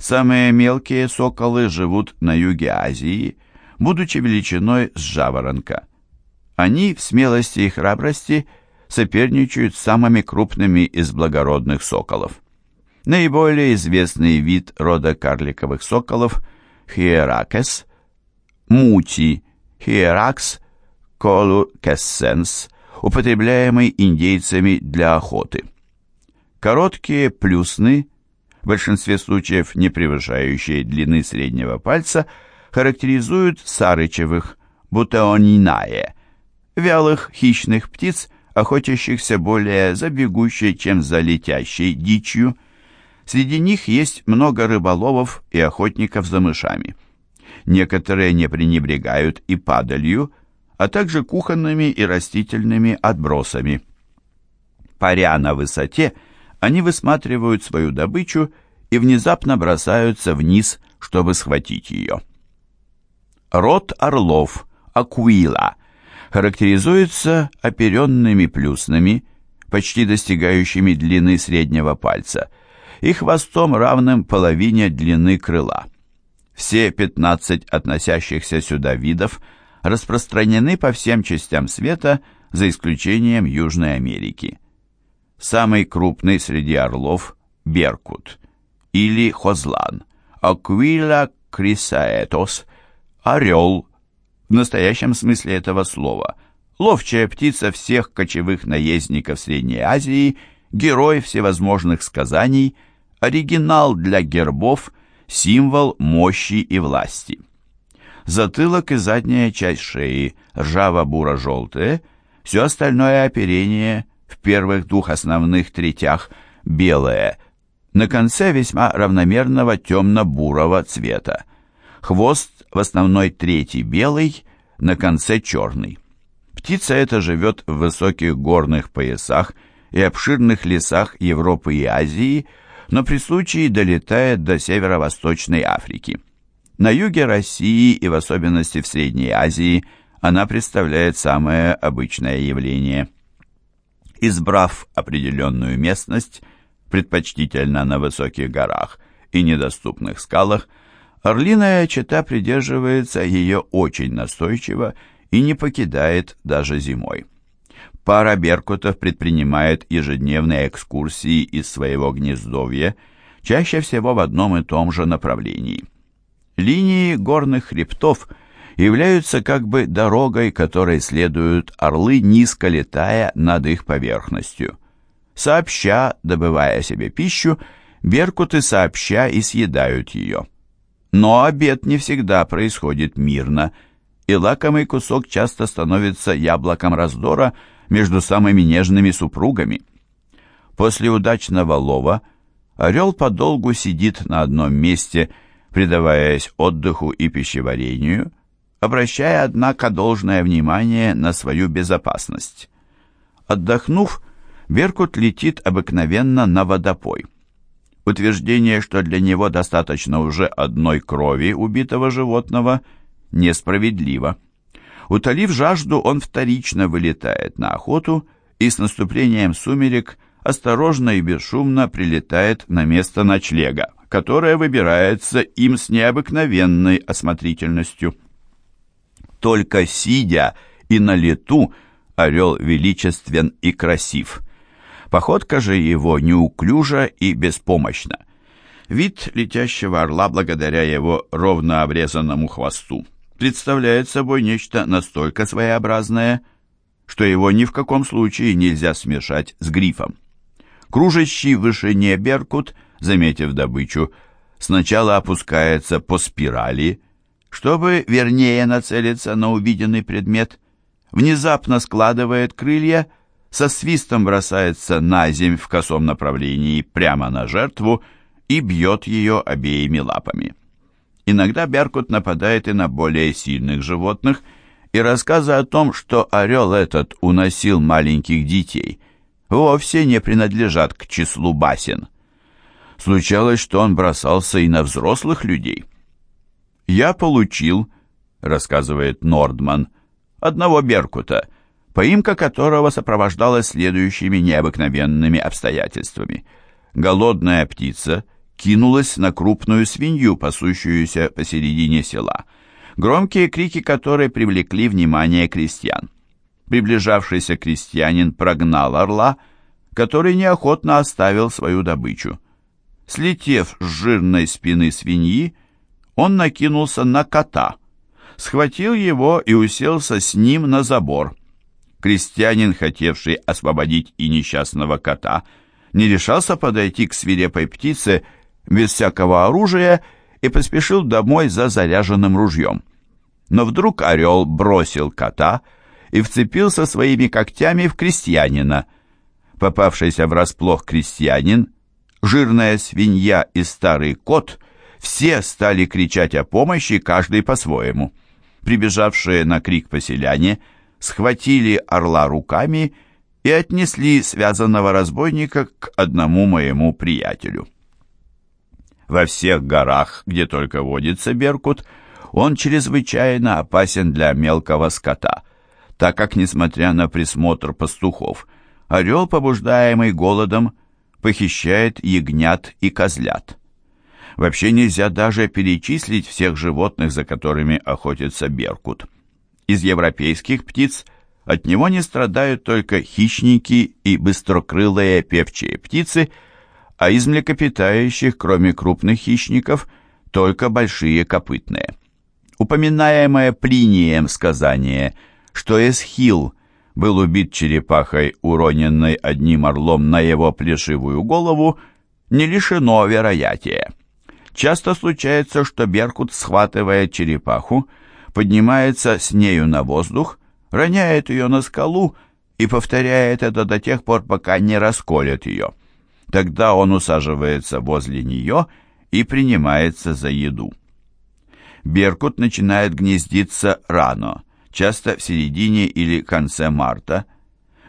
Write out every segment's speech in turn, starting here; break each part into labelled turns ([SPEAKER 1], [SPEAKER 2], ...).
[SPEAKER 1] Самые мелкие соколы живут на юге Азии, будучи величиной с жаворонка. Они в смелости и храбрости соперничают с самыми крупными из благородных соколов. Наиболее известный вид рода карликовых соколов – Хиеракес, Мути, Хиеракс, колукессенс, употребляемый индейцами для охоты. Короткие плюсны, в большинстве случаев не превышающие длины среднего пальца, характеризуют сарычевых, бутеонинае, вялых хищных птиц, охотящихся более за бегущей, чем за летящей дичью. Среди них есть много рыболовов и охотников за мышами. Некоторые не пренебрегают и падалью, а также кухонными и растительными отбросами. Паря на высоте, они высматривают свою добычу и внезапно бросаются вниз, чтобы схватить ее. Род орлов, акуила, характеризуется оперенными плюснами, почти достигающими длины среднего пальца, и хвостом равным половине длины крыла. Все 15 относящихся сюда видов – распространены по всем частям света, за исключением Южной Америки. Самый крупный среди орлов – беркут или хозлан, аквила крисаэтос, орел, в настоящем смысле этого слова, ловчая птица всех кочевых наездников Средней Азии, герой всевозможных сказаний, оригинал для гербов, символ мощи и власти. Затылок и задняя часть шеи ржаво-буро-желтые, все остальное оперение в первых двух основных третях белое, на конце весьма равномерного темно-бурого цвета. Хвост в основной трети белый, на конце черный. Птица эта живет в высоких горных поясах и обширных лесах Европы и Азии, но при случае долетает до северо-восточной Африки. На юге России и в особенности в Средней Азии она представляет самое обычное явление. Избрав определенную местность, предпочтительно на высоких горах и недоступных скалах, орлиная чета придерживается ее очень настойчиво и не покидает даже зимой. Пара беркутов предпринимает ежедневные экскурсии из своего гнездовья, чаще всего в одном и том же направлении – Линии горных хребтов являются как бы дорогой, которой следуют орлы, низко летая над их поверхностью. Сообща, добывая себе пищу, беркуты сообща и съедают ее. Но обед не всегда происходит мирно, и лакомый кусок часто становится яблоком раздора между самыми нежными супругами. После удачного лова орел подолгу сидит на одном месте предаваясь отдыху и пищеварению, обращая, однако, должное внимание на свою безопасность. Отдохнув, Беркут летит обыкновенно на водопой. Утверждение, что для него достаточно уже одной крови убитого животного, несправедливо. Утолив жажду, он вторично вылетает на охоту и с наступлением сумерек осторожно и бесшумно прилетает на место ночлега которая выбирается им с необыкновенной осмотрительностью. Только сидя и на лету орел величествен и красив. Походка же его неуклюжа и беспомощна. Вид летящего орла, благодаря его ровно обрезанному хвосту, представляет собой нечто настолько своеобразное, что его ни в каком случае нельзя смешать с грифом. Кружащий в вышине беркут – заметив добычу, сначала опускается по спирали, чтобы вернее нацелиться на увиденный предмет, внезапно складывает крылья, со свистом бросается на земь в косом направлении прямо на жертву и бьет ее обеими лапами. Иногда Беркут нападает и на более сильных животных, и рассказы о том, что орел этот уносил маленьких детей, вовсе не принадлежат к числу басен. Случалось, что он бросался и на взрослых людей. «Я получил», — рассказывает Нордман, — «одного беркута, поимка которого сопровождалась следующими необыкновенными обстоятельствами. Голодная птица, кинулась на крупную свинью, пасущуюся посередине села, громкие крики которой привлекли внимание крестьян. Приближавшийся крестьянин прогнал орла, который неохотно оставил свою добычу. Слетев с жирной спины свиньи, он накинулся на кота, схватил его и уселся с ним на забор. Крестьянин, хотевший освободить и несчастного кота, не решался подойти к свирепой птице без всякого оружия и поспешил домой за заряженным ружьем. Но вдруг орел бросил кота и вцепился своими когтями в крестьянина. Попавшийся врасплох крестьянин, жирная свинья и старый кот все стали кричать о помощи, каждый по-своему. Прибежавшие на крик поселяне схватили орла руками и отнесли связанного разбойника к одному моему приятелю. Во всех горах, где только водится беркут, он чрезвычайно опасен для мелкого скота, так как, несмотря на присмотр пастухов, орел, побуждаемый голодом, похищает ягнят и козлят. Вообще нельзя даже перечислить всех животных, за которыми охотится беркут. Из европейских птиц от него не страдают только хищники и быстрокрылые певчие птицы – а из млекопитающих, кроме крупных хищников, только большие копытные. Упоминаемое Плинием сказание, что Эсхил был убит черепахой, уроненной одним орлом на его плешивую голову, не лишено вероятия. Часто случается, что Беркут схватывает черепаху, поднимается с нею на воздух, роняет ее на скалу и повторяет это до тех пор, пока не расколет ее. Тогда он усаживается возле нее и принимается за еду. Беркут начинает гнездиться рано, часто в середине или конце марта.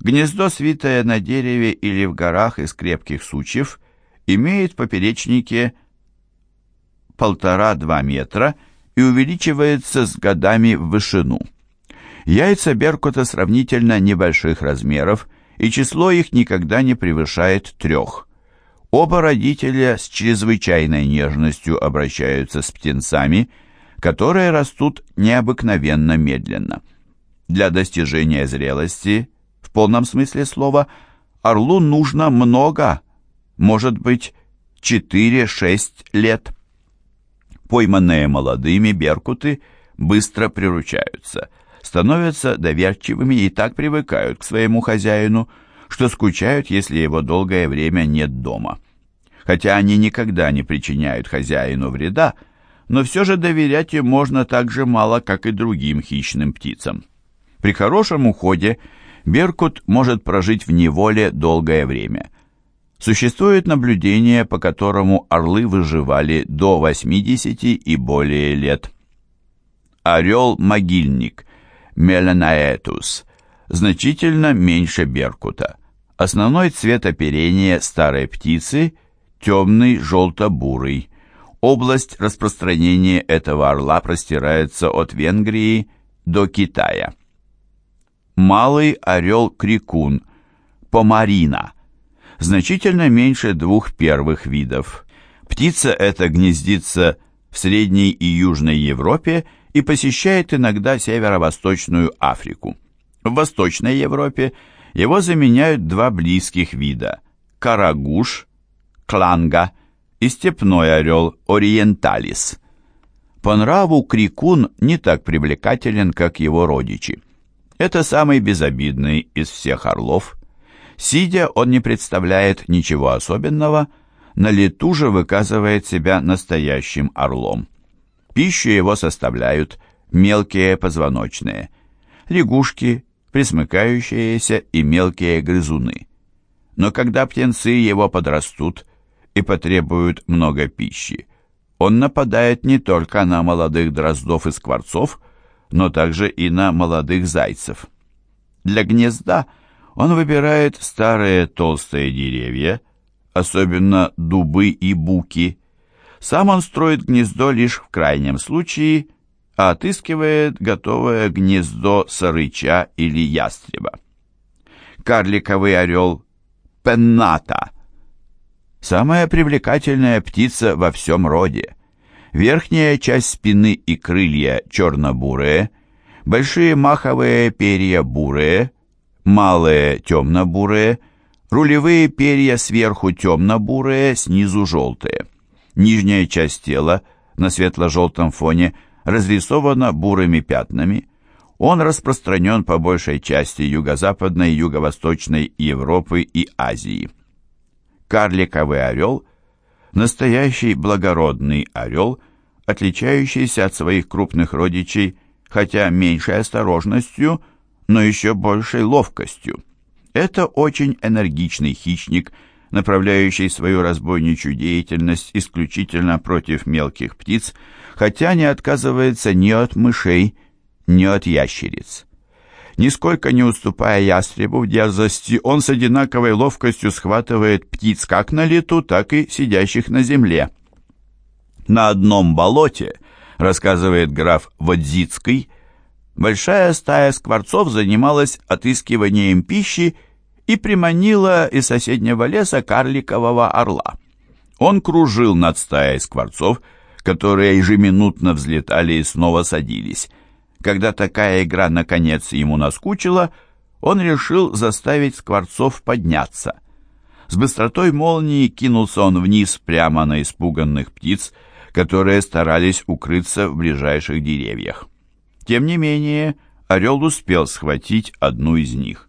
[SPEAKER 1] Гнездо, свитое на дереве или в горах из крепких сучьев, имеет в поперечнике полтора-два метра и увеличивается с годами в вышину. Яйца беркута сравнительно небольших размеров и число их никогда не превышает трех. Оба родителя с чрезвычайной нежностью обращаются с птенцами, которые растут необыкновенно медленно. Для достижения зрелости, в полном смысле слова, орлу нужно много, может быть, 4-6 лет. Пойманные молодыми беркуты быстро приручаются – становятся доверчивыми и так привыкают к своему хозяину, что скучают, если его долгое время нет дома. Хотя они никогда не причиняют хозяину вреда, но все же доверять им можно так же мало, как и другим хищным птицам. При хорошем уходе беркут может прожить в неволе долгое время. Существует наблюдение, по которому орлы выживали до 80 и более лет. Орел-могильник Меланаэтус, значительно меньше беркута. Основной цвет оперения старой птицы – темный желто-бурый. Область распространения этого орла простирается от Венгрии до Китая. Малый орел-крикун, помарина, значительно меньше двух первых видов. Птица эта гнездится в Средней и Южной Европе и посещает иногда северо-восточную Африку. В Восточной Европе его заменяют два близких вида – карагуш, кланга и степной орел ориенталис. По нраву крикун не так привлекателен, как его родичи. Это самый безобидный из всех орлов. Сидя, он не представляет ничего особенного, на лету же выказывает себя настоящим орлом. Пищу его составляют мелкие позвоночные, лягушки, присмыкающиеся и мелкие грызуны. Но когда птенцы его подрастут и потребуют много пищи, он нападает не только на молодых дроздов и скворцов, но также и на молодых зайцев. Для гнезда он выбирает старые толстые деревья, особенно дубы и буки, сам он строит гнездо лишь в крайнем случае, а отыскивает готовое гнездо сарыча или ястреба. Карликовый орел пенната самая привлекательная птица во всем роде. Верхняя часть спины и крылья черно-бурые, большие маховые перья бурые, малые темно-бурые, рулевые перья сверху темно-бурые, снизу желтые. Нижняя часть тела на светло-желтом фоне разрисована бурыми пятнами. Он распространен по большей части юго-западной и юго-восточной Европы и Азии. Карликовый орел – настоящий благородный орел, отличающийся от своих крупных родичей, хотя меньшей осторожностью, но еще большей ловкостью. Это очень энергичный хищник, направляющий свою разбойничью деятельность исключительно против мелких птиц, хотя не отказывается ни от мышей, ни от ящериц. Нисколько не уступая ястребу в дерзости, он с одинаковой ловкостью схватывает птиц как на лету, так и сидящих на земле. На одном болоте, рассказывает граф Водзицкий, большая стая скворцов занималась отыскиванием пищи и приманила из соседнего леса карликового орла. Он кружил над стаей скворцов, которые ежеминутно взлетали и снова садились. Когда такая игра наконец ему наскучила, он решил заставить скворцов подняться. С быстротой молнии кинулся он вниз прямо на испуганных птиц, которые старались укрыться в ближайших деревьях. Тем не менее, орел успел схватить одну из них.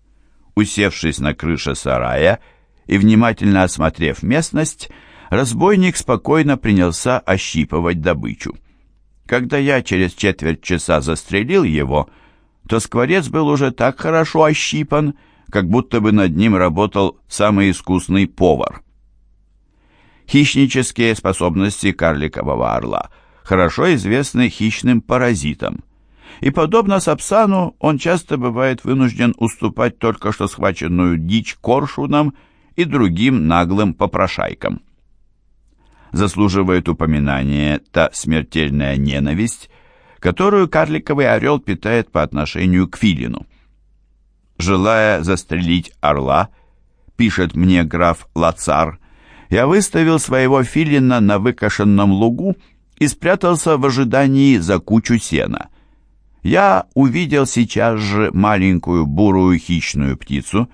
[SPEAKER 1] Усевшись на крыше сарая и внимательно осмотрев местность, разбойник спокойно принялся ощипывать добычу. Когда я через четверть часа застрелил его, то скворец был уже так хорошо ощипан, как будто бы над ним работал самый искусный повар. Хищнические способности карликового орла хорошо известны хищным паразитам, и, подобно Сапсану, он часто бывает вынужден уступать только что схваченную дичь коршунам и другим наглым попрошайкам. Заслуживает упоминания та смертельная ненависть, которую карликовый орел питает по отношению к филину. Желая застрелить орла, пишет мне граф Лацар, я выставил своего филина на выкошенном лугу и спрятался в ожидании за кучу сена. Я увидел сейчас же маленькую бурую хищную птицу,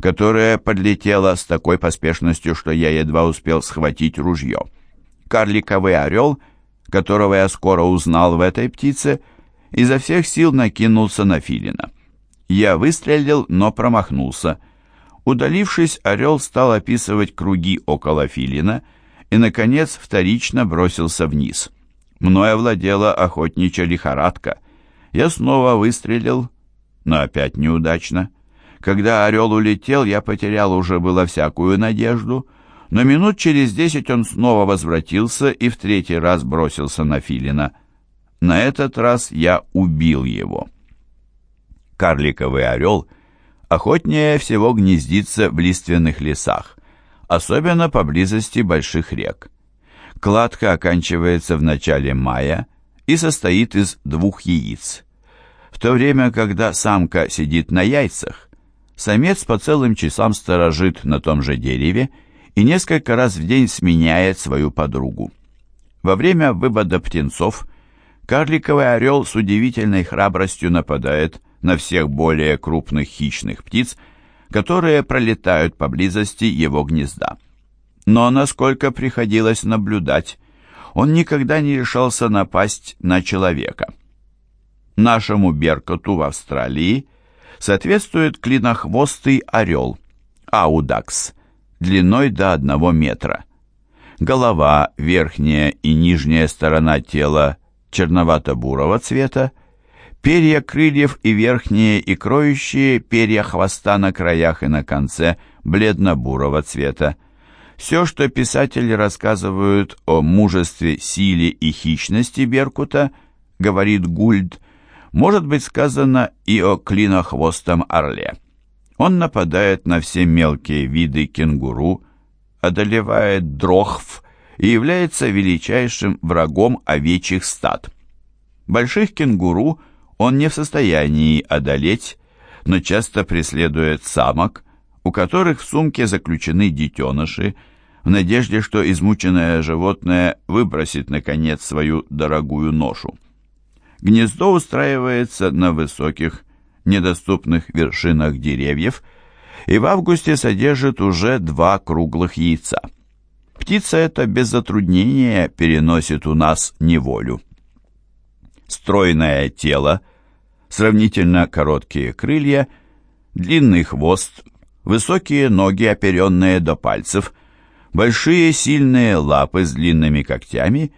[SPEAKER 1] которая подлетела с такой поспешностью, что я едва успел схватить ружье. Карликовый орел, которого я скоро узнал в этой птице, изо всех сил накинулся на филина. Я выстрелил, но промахнулся — Удалившись, орел стал описывать круги около филина и, наконец, вторично бросился вниз. Мною овладела охотничья лихорадка. Я снова выстрелил, но опять неудачно. Когда орел улетел, я потерял уже было всякую надежду, но минут через десять он снова возвратился и в третий раз бросился на филина. На этот раз я убил его. Карликовый орел охотнее всего гнездится в лиственных лесах, особенно поблизости больших рек. Кладка оканчивается в начале мая и состоит из двух яиц. В то время, когда самка сидит на яйцах, самец по целым часам сторожит на том же дереве и несколько раз в день сменяет свою подругу. Во время вывода птенцов карликовый орел с удивительной храбростью нападает на всех более крупных хищных птиц, которые пролетают поблизости его гнезда. Но, насколько приходилось наблюдать, он никогда не решался напасть на человека. Нашему беркуту в Австралии соответствует клинохвостый орел, аудакс, длиной до одного метра. Голова, верхняя и нижняя сторона тела черновато-бурого цвета, Перья крыльев и верхние и кроющие перья хвоста на краях и на конце бледно-бурого цвета. Все, что писатели рассказывают о мужестве, силе и хищности Беркута, говорит Гульд, может быть сказано и о клинохвостом орле. Он нападает на все мелкие виды кенгуру, одолевает дрохв и является величайшим врагом овечьих стад. Больших кенгуру – он не в состоянии одолеть, но часто преследует самок, у которых в сумке заключены детеныши, в надежде, что измученное животное выбросит, наконец, свою дорогую ношу. Гнездо устраивается на высоких, недоступных вершинах деревьев и в августе содержит уже два круглых яйца. Птица эта без затруднения переносит у нас неволю. Стройное тело, сравнительно короткие крылья, длинный хвост, высокие ноги, оперенные до пальцев, большие сильные лапы с длинными когтями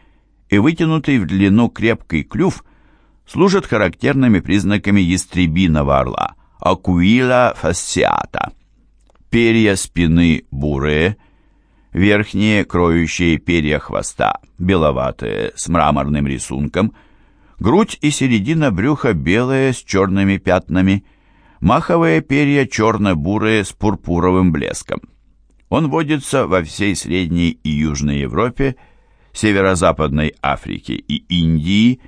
[SPEAKER 1] и вытянутый в длину крепкий клюв служат характерными признаками ястребиного орла акуила фасциата. Перья спины бурые, верхние кроющие перья хвоста беловатые с мраморным рисунком, грудь и середина брюха белые с черными пятнами, маховые перья черно-бурые с пурпуровым блеском. Он водится во всей Средней и Южной Европе, Северо-Западной Африке и Индии,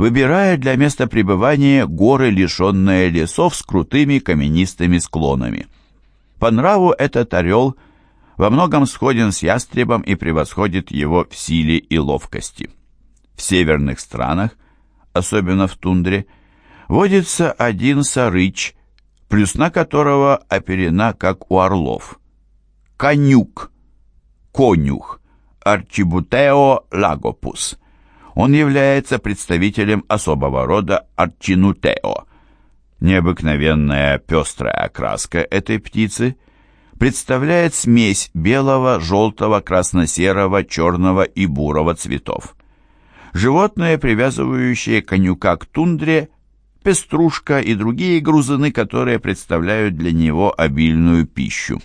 [SPEAKER 1] выбирая для места пребывания горы, лишенные лесов с крутыми каменистыми склонами. По нраву этот орел во многом сходен с ястребом и превосходит его в силе и ловкости. В северных странах, особенно в тундре, водится один сарыч, плюсна которого оперена, как у орлов. Конюк, конюх, Арчибутео лагопус – он является представителем особого рода Арчинутео. Необыкновенная пестрая окраска этой птицы представляет смесь белого, желтого, красно-серого, черного и бурого цветов. Животное, привязывающее конюка к тундре, пеструшка и другие грузыны, которые представляют для него обильную пищу.